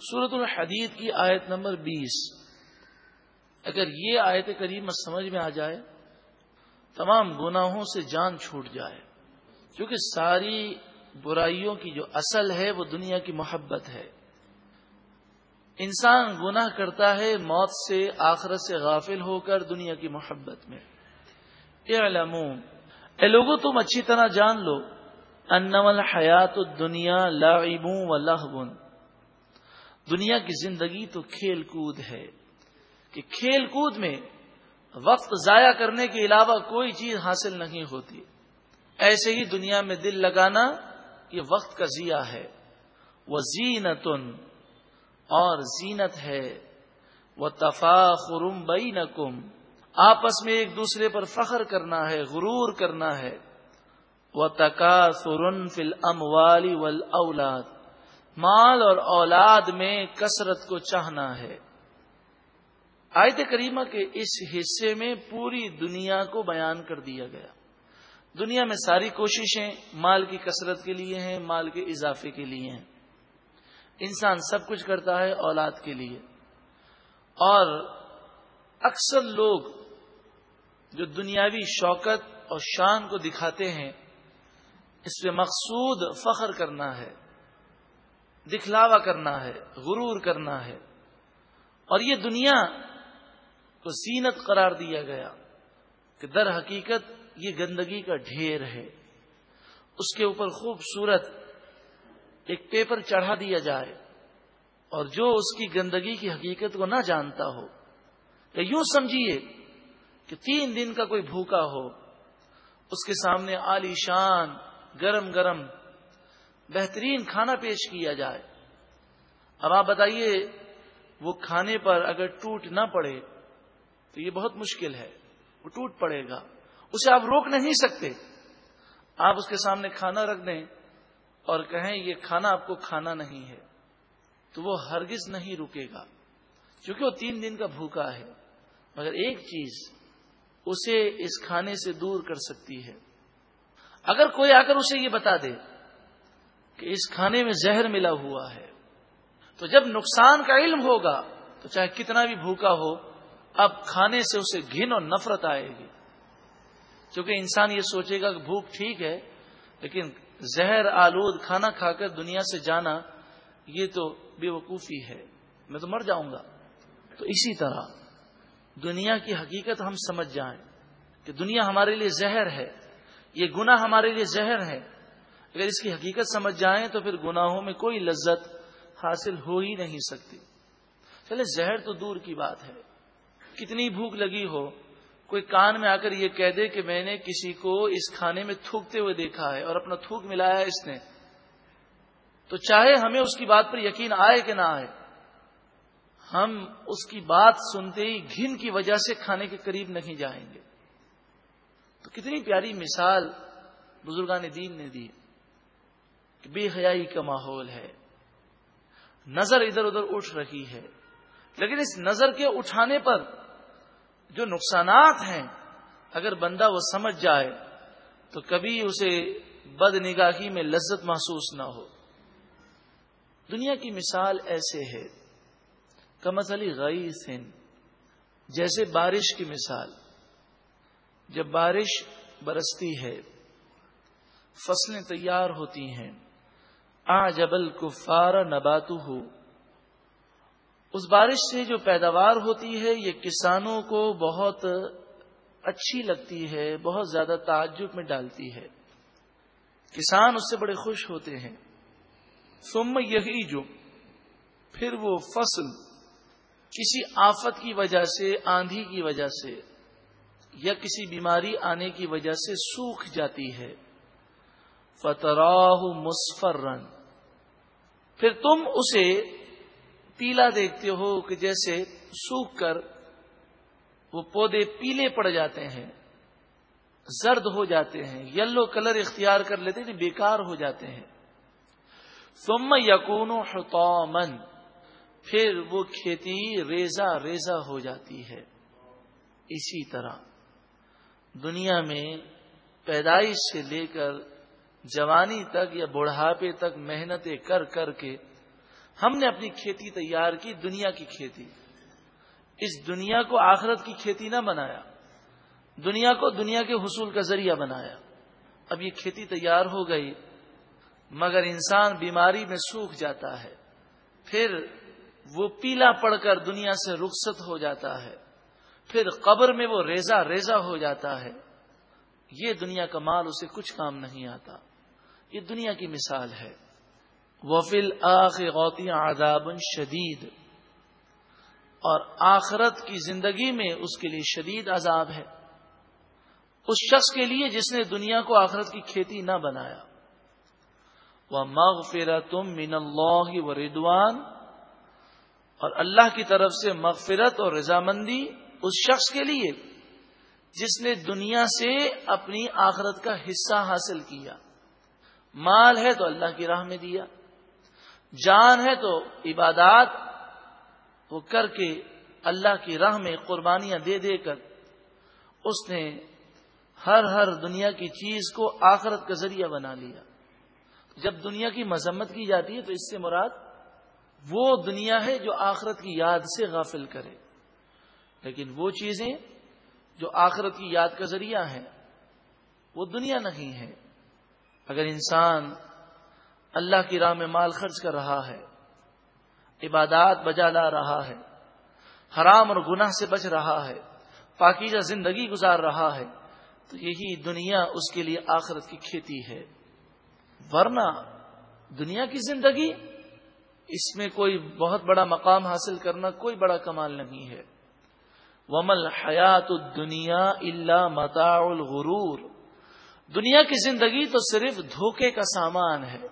سورت الحدید کی آیت نمبر بیس۔ اگر یہ آیت کریمہ سمجھ میں آ جائے، تمام گناہوں سے جان چھوٹ جائے۔ کیونکہ ساری برائیوں کی جو اصل ہے، وہ دنیا کی محبت ہے۔ انسان گناہ کرتا ہے، موت سے، آخرت سے غافل ہو کر دنیا کی محبت میں۔ اے لوگوں تم اچھی طرح جان لو۔ انمل حیات دنیا لاعبوں و لہبن دنیا کی زندگی تو کھیل کود ہے کہ کھیل کود میں وقت ضائع کرنے کے علاوہ کوئی چیز حاصل نہیں ہوتی۔ ایسے ہی دنیا میں دل لگانا یہ وقت کا ضیاع ہے۔ وہ زینتن اور زینت ہے۔ وہ تفاخرم بئی آپس میں ایک دوسرے پر فخر کرنا ہے، غرور کرنا ہے۔ وہ تقا سرن فل ام والی ول اولاد مال اور اولاد میں کثرت کو چاہنا ہے۔ آیت کریمہ کے اس حصے میں پوری دنیا کو بیان کر دیا گیا۔ دنیا میں ساری کوششیں مال کی کثرت کے لیے ہیں، مال کے اضافے کے لیے ہیں۔ انسان سب کچھ کرتا ہے اولاد کے لیے۔ اور اکثر لوگ جو دنیاوی شوکت اور شان کو دکھاتے ہیں، اس میں مقصود فخر کرنا ہے۔ دکھلاوا کرنا ہے، غرور کرنا ہے۔ اور یہ دنیا کو زینت قرار دیا گیا کہ در حقیقت یہ گندگی کا ڈھیر ہے۔ اس کے اوپر خوبصورت ایک پیپر چڑھا دیا جائے۔ اور جو اس کی گندگی کی حقیقت کو نہ جانتا ہو، یا یوں سمجھیے کہ تین دن کا کوئی بھوکا ہو، اس کے سامنے عالی شان، گرم گرم بہترین کھانا پیش کیا جائے۔ اب آپ بتائیے، وہ کھانے پر اگر ٹوٹ نہ پڑے تو یہ بہت مشکل ہے، وہ ٹوٹ پڑے گا۔ اسے آپ روک نہیں سکتے۔ آپ اس کے سامنے کھانا رکھ دیں اور کہیں یہ کھانا آپ کو کھانا نہیں ہے، تو وہ ہرگز نہیں رکے گا۔ کیونکہ وہ تین دن کا بھوکا ہے، مگر ایک چیز اسے اس کھانے سے دور کر سکتی ہے۔ اگر کوئی آ کر اسے یہ بتا دے کہ اس کھانے میں زہر ملا ہوا ہے۔ تو جب نقصان کا علم ہوگا، تو چاہے کتنا بھی بھوکا ہو، اب کھانے سے اسے گھن اور نفرت آئے گی۔ کیونکہ انسان یہ سوچے گا کہ بھوک ٹھیک ہے، لیکن زہر، آلود کھانا کھا کر دنیا سے جانا، یہ تو بے وقوفی ہے۔ میں تو مر جاؤں گا۔ تو اسی طرح دنیا کی حقیقت ہم سمجھ جائیں کہ دنیا ہمارے لیے زہر ہے، یہ گناہ ہمارے لیے زہر ہے اگر اس کی حقیقت سمجھ جائیں تو پھر گناہوں میں کوئی لذت حاصل ہو ہی نہیں سکتی۔ چلے، زہر تو دور کی بات ہے۔ کتنی بھوک لگی ہو، کوئی کان میں آ کر یہ کہہ دے کہ میں نے کسی کو اس کھانے میں تھوکتے ہوئے دیکھا ہے اور اپنا تھوک ملایا اس نے۔ تو چاہے ہمیں اس کی بات پر یقین آئے کہ نہ آئے، ہم اس کی بات سنتے ہی گھن کی وجہ سے کھانے کے قریب نہیں جائیں گے۔ تو کتنی پیاری مثال بزرگان دین نے دی۔ کہ بے حیائی کا ماحول ہے۔ نظر ادھر ادھر اٹھ رہی ہے۔ لیکن اس نظر کے اٹھانے پر جو نقصانات ہیں، اگر بندہ وہ سمجھ جائے، تو کبھی اسے بد نگاہی میں لذت محسوس نہ ہو۔ دنیا کی مثال ایسے ہے۔ کمز علی غی سن جیسے بارش کی مثال۔ جب بارش برستی ہے، فصلیں تیار ہوتی ہیں۔ جبل کفار نباتو ہو اس بارش سے جو پیداوار ہوتی ہے، یہ کسانوں کو بہت اچھی لگتی ہے، بہت زیادہ تعجب میں ڈالتی ہے۔ کسان اس سے بڑے خوش ہوتے ہیں۔ سم یہی جو پھر وہ فصل کسی آفت کی وجہ سے، آندھی کی وجہ سے یا کسی بیماری آنے کی وجہ سے سوکھ جاتی ہے۔ فتراہ مسفر رنگ پھر تم اسے پیلا دیکھتے ہو کہ جیسے سوکھ کر وہ پودے پیلے پڑ جاتے ہیں، زرد ہو جاتے ہیں، یلو کلر اختیار کر لیتے ہیں بیکار ہو جاتے ہیں۔ ثم یقون حطامن پھر وہ کھیتی ریزا ریزا ہو جاتی ہے۔ اسی طرح دنیا میں پیدائش سے لے کر جوانی تک یا بڑھاپے تک محنتیں کر کر کے ہم نے اپنی کھیتی تیار کی، دنیا کی کھیتی۔ اس دنیا کو آخرت کی کھیتی نہ بنایا۔ دنیا کو دنیا کے حصول کا ذریعہ بنایا۔ اب یہ کھیتی تیار ہو گئی، مگر انسان بیماری میں سوکھ جاتا ہے۔ پھر وہ پیلا پڑ کر دنیا سے رخصت ہو جاتا ہے۔ پھر قبر میں وہ ریزا ریزا ہو جاتا ہے۔ یہ دنیا کا مال، اسے کچھ کام نہیں آتا۔ یہ دنیا کی مثال ہے۔ وفل آخ غوطی آداب شدید اور آخرت کی زندگی میں اس کے لیے شدید عذاب ہے۔ اس شخص کے لیے جس نے دنیا کو آخرت کی کھیتی نہ بنایا۔ وہ مغفرت من اللہ و ردوان اور اللہ کی طرف سے مغفرت اور رضامندی اس شخص کے لیے جس نے دنیا سے اپنی آخرت کا حصہ حاصل کیا۔ مال ہے تو اللہ کی راہ میں دیا، جان ہے تو عبادات، وہ کر کے اللہ کی راہ میں قربانیاں دے دے کر اس نے ہر ہر دنیا کی چیز کو آخرت کا ذریعہ بنا لیا۔ جب دنیا کی مذمت کی جاتی ہے تو اس سے مراد وہ دنیا ہے جو آخرت کی یاد سے غافل کرے۔ لیکن وہ چیزیں جو آخرت کی یاد کا ذریعہ ہے وہ دنیا نہیں ہے اگر انسان اللہ کی راہ میں مال خرچ کر رہا ہے، عبادات بجا لا رہا ہے، حرام اور گناہ سے بچ رہا ہے، پاکیزہ زندگی گزار رہا ہے، تو یہی دنیا اس کے لیے آخرت کی کھیتی ہے۔ ورنہ دنیا کی زندگی اس میں کوئی بہت بڑا مقام حاصل کرنا کوئی بڑا کمال نہیں ہے۔ ومل حیات الدنیا اللہ متا الغرور دنیا کی زندگی تو صرف دھوکے کا سامان ہے۔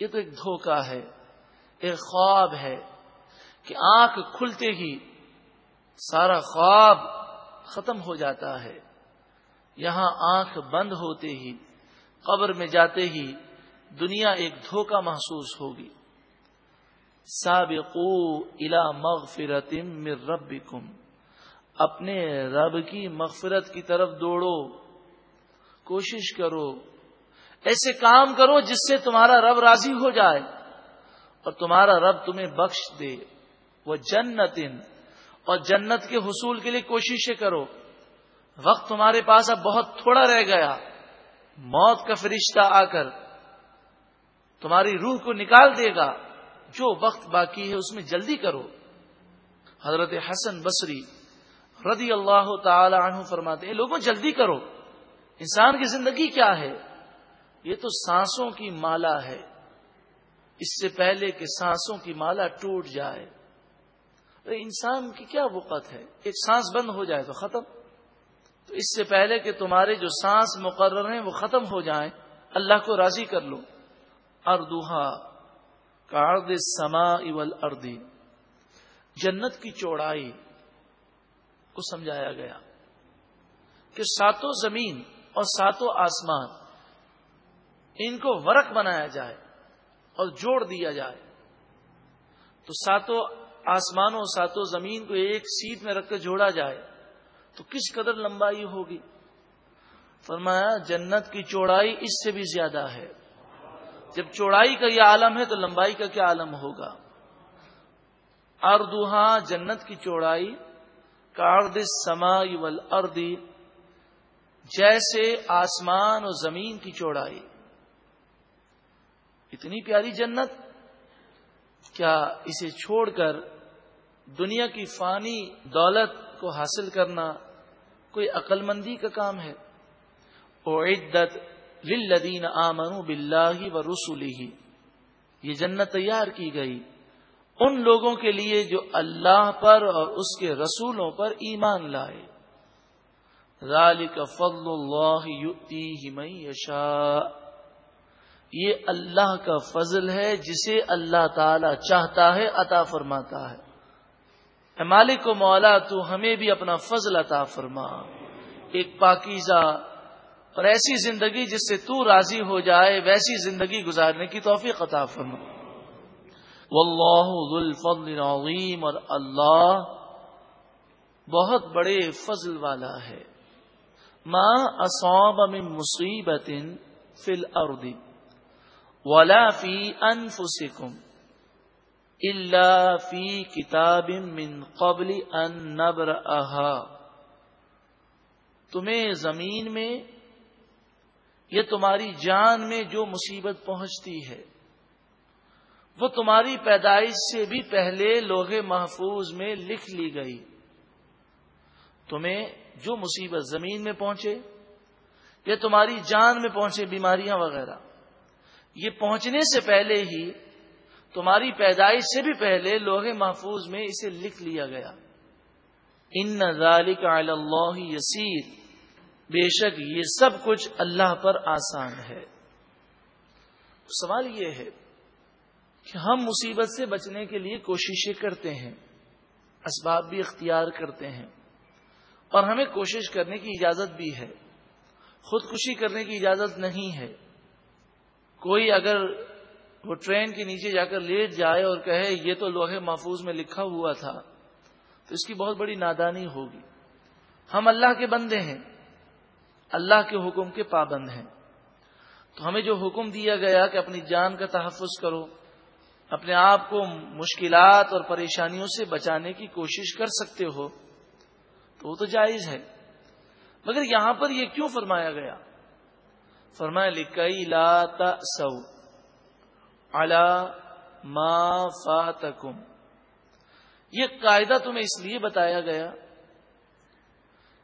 یہ تو ایک دھوکا ہے، ایک خواب ہے کہ آنکھ کھلتے ہی سارا خواب ختم ہو جاتا ہے۔ یہاں آنکھ بند ہوتے ہی، قبر میں جاتے ہی دنیا ایک دھوکا محسوس ہوگی۔ سابقو الا مغفرت من ربکم، اپنے رب کی مغفرت کی طرف دوڑو۔ کوشش کرو، ایسے کام کرو جس سے تمہارا رب راضی ہو جائے اور تمہارا رب تمہیں بخش دے۔ وہ جنت اور جنت کے حصول کے لیے کوششیں کرو۔ وقت تمہارے پاس اب بہت تھوڑا رہ گیا۔ موت کا فرشتہ آ کر تمہاری روح کو نکال دے گا۔ جو وقت باقی ہے اس میں جلدی کرو۔ حضرت حسن بصری رضی اللہ تعالی عنہ فرماتے ہیں، لوگوں جلدی کرو۔ انسان کی زندگی کیا ہے؟ یہ تو سانسوں کی مالا ہے۔ اس سے پہلے کہ سانسوں کی مالا ٹوٹ جائے۔ انسان کی کیا وقت ہے؟ ایک سانس بند ہو جائے تو ختم۔ تو اس سے پہلے کہ تمہارے جو سانس مقرر ہیں وہ ختم ہو جائیں، اللہ کو راضی کر لو۔ اردوہا کارد سما اول اردی جنت کی چوڑائی کو سمجھایا گیا کہ ساتوں زمین اور ساتوں آسمان ان کو ورق بنایا جائے اور جوڑ دیا جائے۔ تو ساتوں آسمانوں ساتوں زمین کو ایک سیٹ میں رکھ کر جوڑا جائے تو کس قدر لمبائی ہوگی؟ فرمایا، جنت کی چوڑائی اس سے بھی زیادہ ہے۔ جب چوڑائی کا یہ عالم ہے تو لمبائی کا کیا عالم ہوگا؟ اردوہا جنت کی چوڑائی کارد سما اردی جیسے آسمان اور زمین کی چوڑائی۔ اتنی پیاری جنت۔ کیا اسے چھوڑ کر دنیا کی فانی دولت کو حاصل کرنا کوئی عقل مندی کا کام ہے؟ او عدت للذین آمنوا باللہ و رسولی یہ جنت تیار کی گئی۔ ان لوگوں کے لیے جو اللہ پر اور اس کے رسولوں پر ایمان لائے۔ ذالک فضل اللہ من یشاء۔ یہ اللہ کا فضل ہے جسے اللہ تعالی چاہتا ہے، عطا فرماتا ہے۔ اے مالک و مولا، تو ہمیں بھی اپنا فضل عطا فرما۔ ایک پاکیزہ اور ایسی زندگی جس سے تو راضی ہو جائے، ویسی زندگی گزارنے کی توفیق عطا فرما۔ واللہ ذو الفضل العظیم اور اللہ بہت بڑے فضل والا ہے۔ ما اصاب من مصیبت فی الارض ولا فی انفسکم اللہ فی کتاب من قبل ان نبر تمہیں زمین میں یہ تمہاری جان میں جو مصیبت پہنچتی ہے، وہ تمہاری پیدائش سے بھی پہلے لوہے محفوظ میں لکھ لی گئی۔ تمہیں جو مصیبت زمین میں پہنچے یا تمہاری جان میں پہنچے بیماریاں وغیرہ، یہ پہنچنے سے پہلے ہی تمہاری پیدائش سے بھی پہلے لوہے محفوظ میں اسے لکھ لیا گیا۔ ان ذالک علی اللہ یسیر بے شک یہ سب کچھ اللہ پر آسان ہے۔ سوال یہ ہے کہ ہم مصیبت سے بچنے کے لیے کوششیں کرتے ہیں، اسباب بھی اختیار کرتے ہیں۔ اور ہمیں کوشش کرنے کی اجازت بھی ہے۔ خودکشی کرنے کی اجازت نہیں ہے۔ کوئی اگر وہ ٹرین کے نیچے جا کر لیٹ جائے اور کہے، یہ تو لوہے محفوظ میں لکھا ہوا تھا، تو اس کی بہت بڑی نادانی ہوگی۔ ہم اللہ کے بندے ہیں۔ اللہ کے حکم کے پابند ہیں۔ تو ہمیں جو حکم دیا گیا کہ اپنی جان کا تحفظ کرو، اپنے آپ کو مشکلات اور پریشانیوں سے بچانے کی کوشش کر سکتے ہو تو وہ تو جائز ہے۔ مگر یہاں پر یہ کیوں فرمایا گیا؟ فرمایا لکھائی لا سو ما فاتکم۔ یہ قاعدہ تمہیں اس لیے بتایا گیا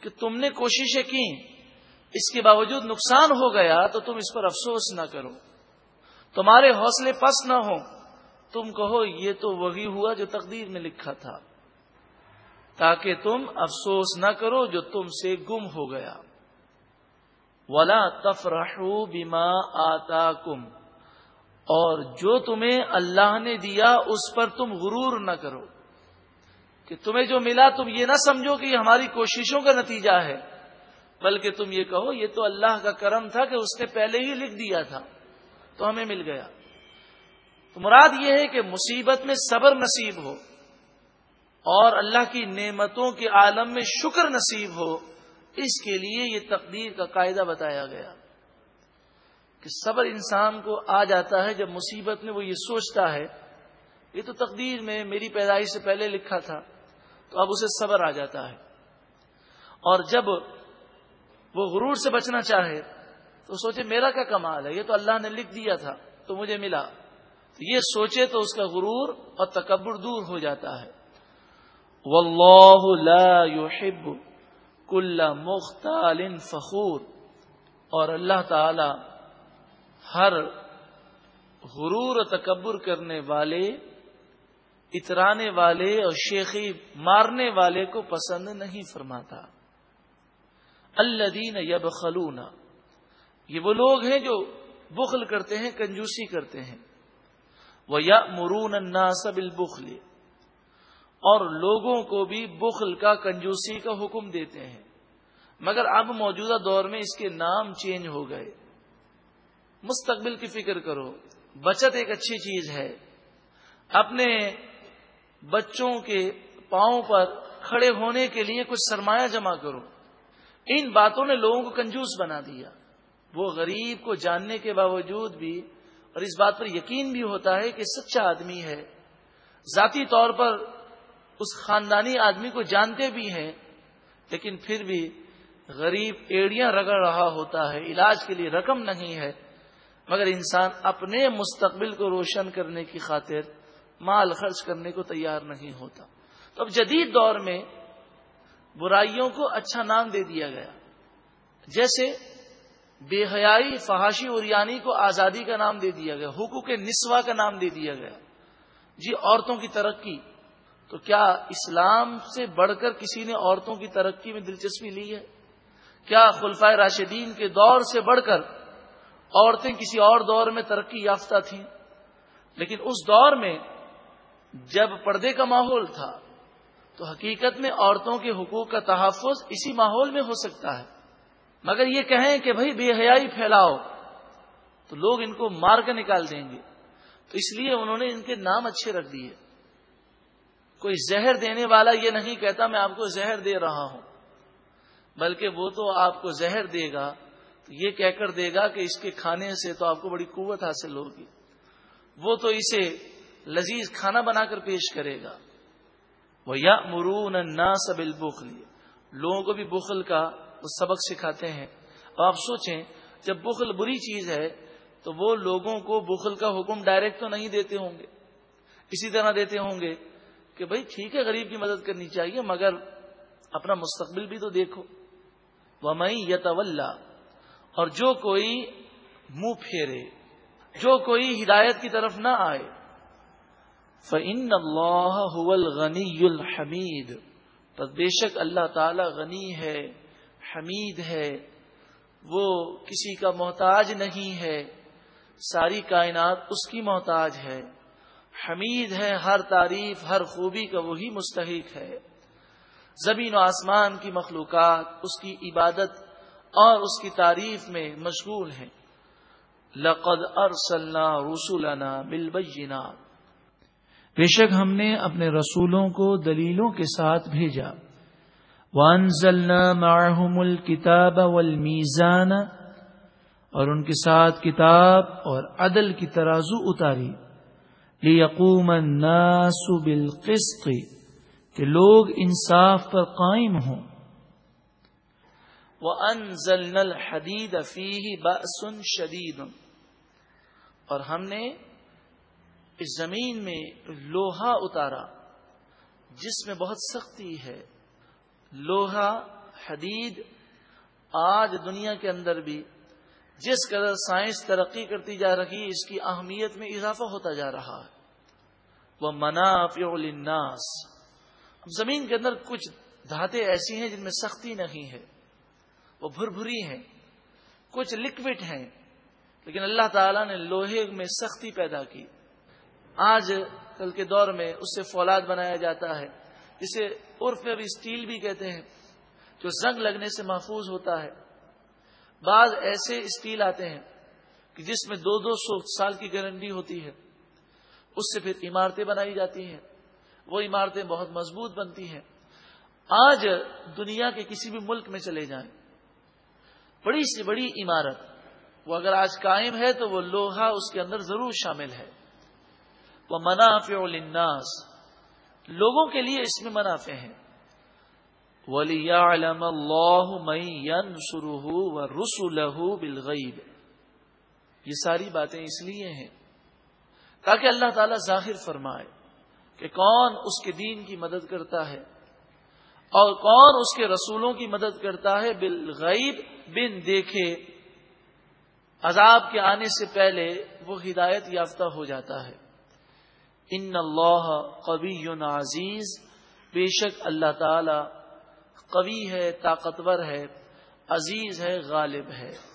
کہ تم نے کوششیں کی اس کے باوجود نقصان ہو گیا تو تم اس پر افسوس نہ کرو۔ تمہارے حوصلے پس نہ ہو تم کہو، یہ تو وہی ہوا جو تقدیر میں لکھا تھا۔ تاکہ تم افسوس نہ کرو جو تم سے گم ہو گیا۔ ولا تفرحو بیما آتا کم اور جو تمہیں اللہ نے دیا اس پر تم غرور نہ کرو۔ کہ تمہیں جو ملا تم یہ نہ سمجھو کہ یہ ہماری کوششوں کا نتیجہ ہے۔ بلکہ تم یہ کہو، یہ تو اللہ کا کرم تھا کہ اس نے پہلے ہی لکھ دیا تھا۔ تو ہمیں مل گیا۔ تو مراد یہ ہے کہ مصیبت میں صبر نصیب ہو۔ اور اللہ کی نعمتوں کے عالم میں شکر نصیب ہو، اس کے لیے یہ تقدیر کا قاعدہ بتایا گیا کہ صبر انسان کو آ جاتا ہے جب مصیبت میں وہ یہ سوچتا ہے، یہ تو تقدیر میں میری پیدائش سے پہلے لکھا تھا، تو اب اسے صبر آ جاتا ہے۔ اور جب وہ غرور سے بچنا چاہے، تو سوچے میرا کیا کمال ہے، یہ تو اللہ نے لکھ دیا تھا، تو مجھے ملا۔ تو یہ سوچے تو اس کا غرور اور تکبر دور ہو جاتا ہے۔ واللہ لا يحب کل مختال فخور۔ اور اللہ تعالی ہر غرور و تکبر کرنے والے، اترانے والے اور شیخی مارنے والے کو پسند نہیں فرماتا۔ اللہ دین یب یہ وہ لوگ ہیں جو بخل کرتے ہیں، کنجوسی کرتے ہیں۔ وہ یا مرون الناس بالبخل۔ اور لوگوں کو بھی بخل کا کنجوسی کا حکم دیتے ہیں۔ مگر اب موجودہ دور میں اس کے نام چینج ہو گئے۔ مستقبل کی فکر کرو، بچت ایک اچھی چیز ہے۔ اپنے بچوں کے پاؤں پر کھڑے ہونے کے لیے کچھ سرمایہ جمع کرو۔ ان باتوں نے لوگوں کو کنجوس بنا دیا۔ وہ غریب کو جاننے کے باوجود بھی، اور اس بات پر یقین بھی ہوتا ہے کہ سچا آدمی ہے۔ ذاتی طور پر اس خاندانی آدمی کو جانتے بھی ہیں، لیکن پھر بھی غریب ایڑیاں رگڑ رہا ہوتا ہے، علاج کے لیے رقم نہیں ہے۔ مگر انسان اپنے مستقبل کو روشن کرنے کی خاطر مال خرچ کرنے کو تیار نہیں ہوتا۔ تو اب جدید دور میں برائیوں کو اچھا نام دے دیا گیا۔ جیسے بے حیائی فحاشی اریانی کو آزادی کا نام دے دیا گیا، حقوق نسواں کا نام دے دیا گیا۔ جی عورتوں کی ترقی۔ تو کیا اسلام سے بڑھ کر کسی نے عورتوں کی ترقی میں دلچسپی لی ہے؟ کیا خلفائے راشدین کے دور سے بڑھ کر عورتیں کسی اور دور میں ترقی یافتہ تھیں؟ لیکن اس دور میں جب پردے کا ماحول تھا، تو حقیقت میں عورتوں کے حقوق کا تحفظ اسی ماحول میں ہو سکتا ہے۔ مگر یہ کہیں کہ بھائی بے حیائی پھیلاؤ، تو لوگ ان کو مار کے نکال دیں گے۔ تو اس لیے انہوں نے ان کے نام اچھے رکھ دیے۔ کوئی زہر دینے والا یہ نہیں کہتا میں آپ کو زہر دے رہا ہوں۔ بلکہ وہ تو آپ کو زہر دے گا یہ کہہ کر دے گا کہ اس کے کھانے سے تو آپ کو بڑی قوت حاصل ہوگی۔ وہ تو اسے لذیذ کھانا بنا کر پیش کرے گا۔ وہ یا مرون نا سبل بخلی لوگوں کو بھی بخل کا وہ سبق سکھاتے ہیں۔ اب آپ سوچیں، جب بخل بری چیز ہے، تو وہ لوگوں کو بخل کا حکم ڈائریکٹ تو نہیں دیتے ہوں گے۔ اسی طرح دیتے ہوں گے کہ بھائی ٹھیک ہے غریب کی مدد کرنی چاہیے، مگر اپنا مستقبل بھی تو دیکھو۔ وہ میں یتولہ اور جو کوئی منہ پھیرے، جو کوئی ہدایت کی طرف نہ آئے فن اللہ غنی الحمید تو بے شک اللہ تعالی غنی ہے، حمید ہے، وہ کسی کا محتاج نہیں ہے، ساری کائنات اس کی محتاج ہے۔ حمید ہے، ہر تعریف، ہر خوبی کا وہی مستحق ہے۔ زمین و آسمان کی مخلوقات، اس کی عبادت اور اس کی تعریف میں مشغول ہیں۔ لقد ارسلنا رسولنا بالبینات۔ بے شک ہم نے اپنے رسولوں کو دلیلوں کے ساتھ بھیجا۔ وانزلنا معهم الكتاب والمیزان۔ اور ان کے ساتھ کتاب اور عدل کی ترازو اتاری۔ لیقوم الناس بالقسط، کہ لوگ انصاف پر قائم ہوں۔ وَأَنزَلْنَا الْحَدِيدَ فِيهِ بَأْسٌ شَدِيدٌ۔ اور ہم نے اس زمین میں لوہا اتارا، جس میں بہت سختی ہے۔ لوہا، حدید، آج دنیا کے اندر بھی جس قدر سائنس ترقی کرتی جا رہی، اس کی اہمیت میں اضافہ ہوتا جا رہا ہے۔ وہ منافع الناس زمین کے اندر کچھ دھاتیں ایسی ہیں جن میں سختی نہیں ہے۔ وہ بھر بھری ہیں۔ کچھ لکوڈ ہیں۔ لیکن اللہ تعالی نے لوہے میں سختی پیدا کی۔ آج کل کے دور میں اس سے فولاد بنایا جاتا ہے۔ اسے عرف میں بھی اسٹیل بھی کہتے ہیں، جو زنگ لگنے سے محفوظ ہوتا ہے۔ بعض ایسے اسٹیل آتے ہیں کہ جس میں دو دو سو سال کی گارنٹی ہوتی ہے، اس سے پھر عمارتیں بنائی جاتی ہیں، وہ عمارتیں بہت مضبوط بنتی ہیں۔ آج دنیا کے کسی بھی ملک میں چلے جائیں، بڑی سی بڑی عمارت، وہ اگر آج قائم ہے تو وہ لوہا اس کے اندر ضرور شامل ہے۔ وہ منافع الناس لوگوں کے لیے اس میں منافع ہیں۔ ولی علم اللہ و رسول بالغیب یہ ساری باتیں اس لیے ہیں تاکہ اللہ تعالی ظاہر فرمائے کہ کون اس کے دین کی مدد کرتا ہے اور کون اس کے رسولوں کی مدد کرتا ہے بالغیب بن دیکھے عذاب کے آنے سے پہلے وہ ہدایت یافتہ ہو جاتا ہے ان اللہ قوی عزیز بے شک اللہ تعالی قوی ہے طاقتور ہے عزیز ہے غالب ہے۔